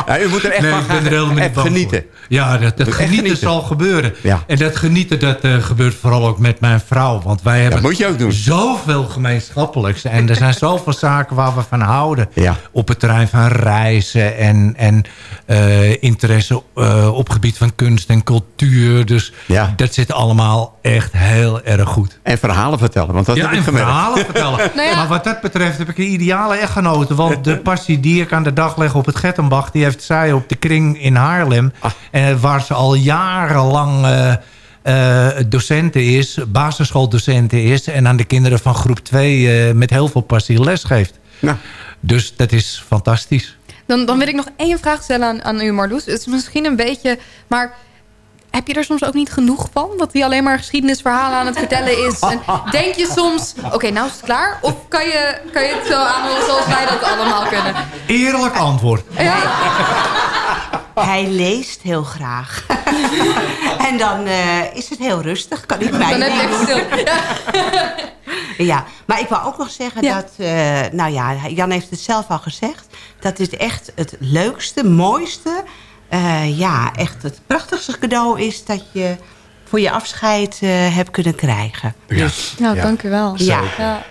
Ja, u moet er echt nee, van gaan er echt genieten. voor. Ja, dat, dat genieten, genieten. zal gebeuren. Ja. En dat genieten dat, eh, gebeurt vooral ook met mijn vrouw. Want wij hebben moet je ook doen. zoveel gemeenschappelijks. En er zijn zoveel zaken waar we van houden. Ja. Op het terrein van reizen en, en eh, interesse eh, op gebied van kunst en cultuur. Dus Ja. dat zit allemaal echt heel erg goed. En verhalen vertellen, want dat ja, heb ik en gemerkt. verhalen vertellen. Nou ja. Maar wat dat betreft heb ik ideale echtgenote. Want de passie die ik aan de dag leg op het Gettenbach... die heeft zij op de kring in Haarlem. Ah. En waar ze al jarenlang eh eh, docenten is. Basisschooldocenten is. En aan de kinderen van groep 2 eh, met heel veel passie les geeft. Nou. Dus dat is fantastisch. Dan, dan wil ik nog één vraag stellen aan, aan u, Marloes. Het is misschien een beetje... Maar heb je er soms ook niet genoeg van? Dat hij alleen maar geschiedenisverhalen aan het vertellen is? En denk je soms... Oké, nou is het klaar? Of kan je, kan je het zo aanhouden zoals wij dat allemaal kunnen? Eerlijk antwoord. Ja. Hij leest heel graag. en dan eh, is het heel rustig. Kan ik mij Dan heb je niet echt doen. stil. Ja, maar ik wou ook nog zeggen Ja. dat... eh, nou ja, Jan heeft het zelf al gezegd. Dat dit echt het leukste, mooiste... eh, ja, echt het prachtigste cadeau is... dat je voor je afscheid eh, hebt kunnen krijgen. Dus, Nou, dank u wel. Ja. ja.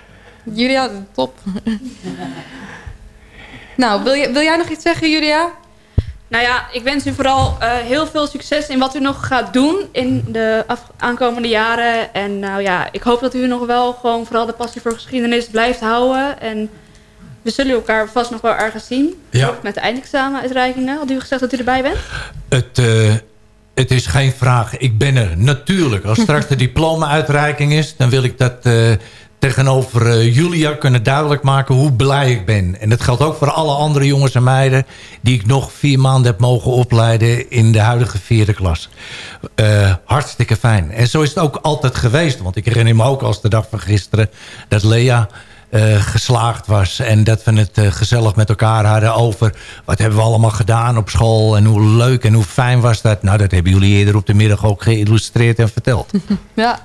Julia, top. nou, wil, je, wil jij nog iets zeggen, Julia? Nou ja, ik wens u vooral eh, heel veel succes in wat u nog gaat doen in de af- aankomende jaren. En nou ja, ik hoop dat u nog wel gewoon vooral de passie voor geschiedenis blijft houden. En we zullen elkaar vast nog wel ergens zien. Ja. Ook met de eindexamenuitreikingen. Had u gezegd dat u erbij bent? Het, eh, het is geen vraag. Ik ben er natuurlijk. Als straks de diploma-uitreiking is... dan wil ik dat eh, tegenover eh, Julia kunnen duidelijk maken... hoe blij ik ben. En dat geldt ook voor alle andere jongens en meiden... die ik nog vier maanden heb mogen opleiden... in de huidige vierde klas. Hartstikke fijn. En zo is het ook altijd geweest. Want ik herinner me ook als de dag van gisteren... dat Lea eh, geslaagd was. En dat we het eh, gezellig met elkaar hadden over... wat hebben we allemaal gedaan op school... en hoe leuk en hoe fijn was dat. Nou, dat hebben jullie eerder op de middag ook geïllustreerd en verteld. Ja.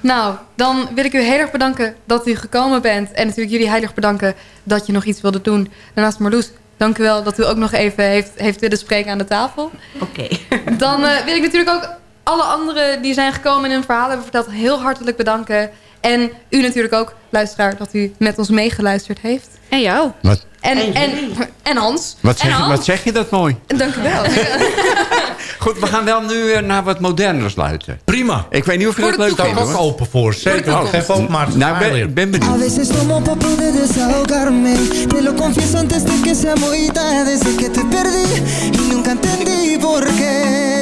Nou, dan wil ik u heel erg bedanken dat u gekomen bent. En natuurlijk jullie heel erg bedanken dat je nog iets wilde doen. Daarnaast Marloes, dank u wel dat u ook nog even heeft, heeft willen spreken aan de tafel. Oké. Dan eh, wil ik natuurlijk ook alle anderen die zijn gekomen en hun verhaal hebben verteld... heel hartelijk bedanken. En u natuurlijk ook, luisteraar, dat u met ons meegeluisterd heeft. En jou. Wat, En, en, en Hans. wat, en zeg, Hans. wat zeg je dat mooi? Dank u wel. Goed, we gaan wel nu eh, naar wat moderner luisteren. Prima. Ik weet niet of je dat leuk vindt. Ook open voor, zeker. Oh, Geef ook maar Nou, ben, ik ben A benieuwd. veces tomo pa poder desahogarme Te lo confieso antes de que sea muy tarde Desde que te perdí y nunca entendí por qué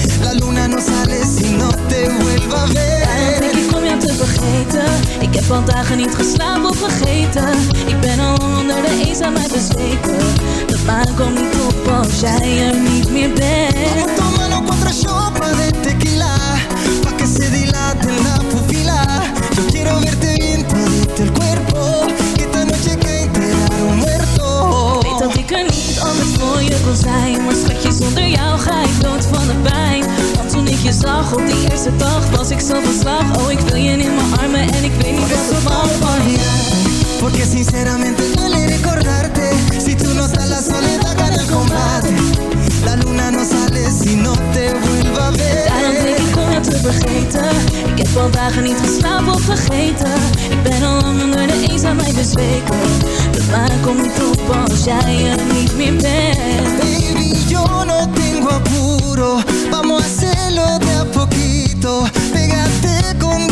La luna no sale si no te vuelva a Daarom ver. Denk ik om jou te vergeten. Ik heb al dagen niet geslapen of vergeten. Ik ben al onder de eenzaamheid bezweken. De maan komt niet op als jij er niet meer bent. Vamos cuatro shots de tequila Pa' que se dilate la pupila. Yo quiero verte bien todito el cuerpo Que esta noche que enterar un muerto. Weet dat ik er niet anders voor je kon zijn Maar jou ga ik dood van de pijn. Want toen ik je zag op die eerste dag Was ik zo van slag. Oh, ik wil je in mijn armen En ik weet niet wat er van je Porque sinceramente duele recordarte. Si tú no estás la soledad gana el combate. La luna no sale si no te vuelva a Daarom denk ver ik om te vergeten. Ik heb al dagen niet geslapen of vergeten. Ik ben al lang onder de eenzaamheid bezweken. De maan komt niet op als jij er niet meer bent. Baby, yo tengo apuro. Vamos a hacerlo de a poquito. Pégate con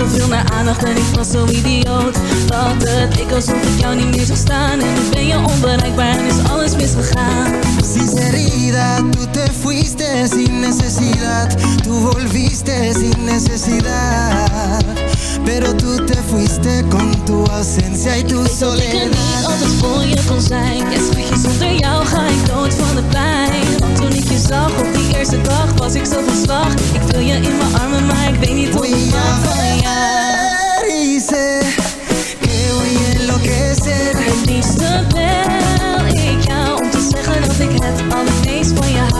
verkloot Ik zocht te veel naar aandacht en ik was zo idioot. Dat het leek alsof ik jou niet meer zag staan. En nu ben je onbereikbaar en is alles misgegaan. Sinceridad, tú te fuiste sin necesidad. Tú volviste sin necesidad. Pero tú te fuiste con tu ausencia y tu Ik weet dat ik er niet soledad. altijd voor je kon zijn. Ja schatje, zonder jou ga ik dood van de pijn toen ik je zag op die eerste dag was ik zo van slag. Ik wil je in mijn armen, maar ik weet niet hoe ik mag van jou que voy a enloquecer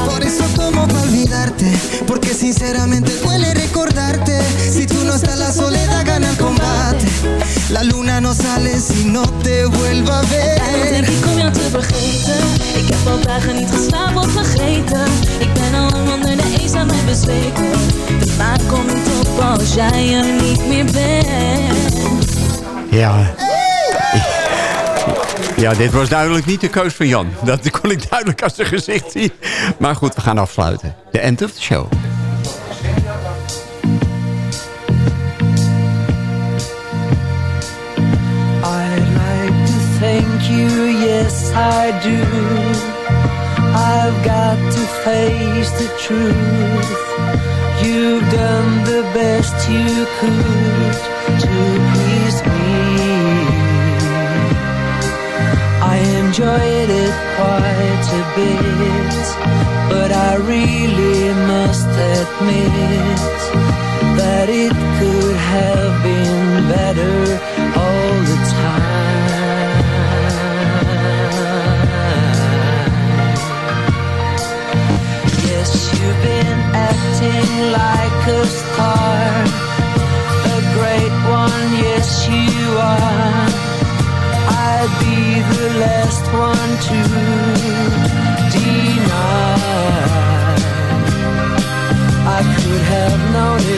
Por eso tomo pa olvidarte Porque sinceramente duele recordarte. Si tú no estás la soledad gana el combate. La luna no sale si no te vuelva a Daarom denk ver ik om jou te vergeten Ik heb al dagen niet geslapen of vergeten Ik ben al lang onder de eenzaamheid bezweken De maan komt op als jij er niet meer bent Ja. Ja, dit was duidelijk niet de keus van Jan. Dat kon ik duidelijk als zijn gezicht zien. Maar goed, we gaan afsluiten. The end of the show. I'd like to thank you, yes I do. I've got to face the truth. You you've done the best you could enjoyed it quite a bit, but I really must admit that it could have been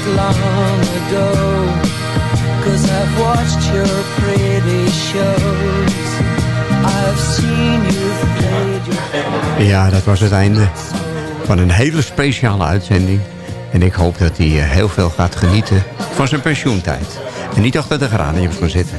long ago, cause I've watched your pretty shows. I've seen you've played your Ja, dat was het einde van een hele speciale uitzending. En ik hoop dat hij eh, heel veel gaat genieten van zijn pensioentijd. En niet achter de geraniums gaan zitten.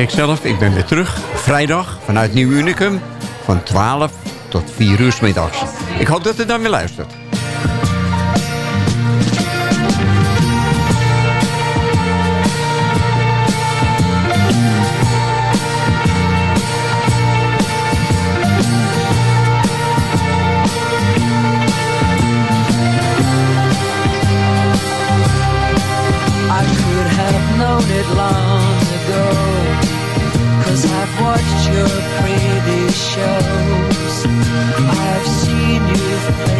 Ik zelf, ik ben weer terug. Vrijdag vanuit Nieuw Unicum. Van 12 tot 4 uur middags. Ik hoop dat u dan weer luistert. Watched your pretty shows. I've seen you've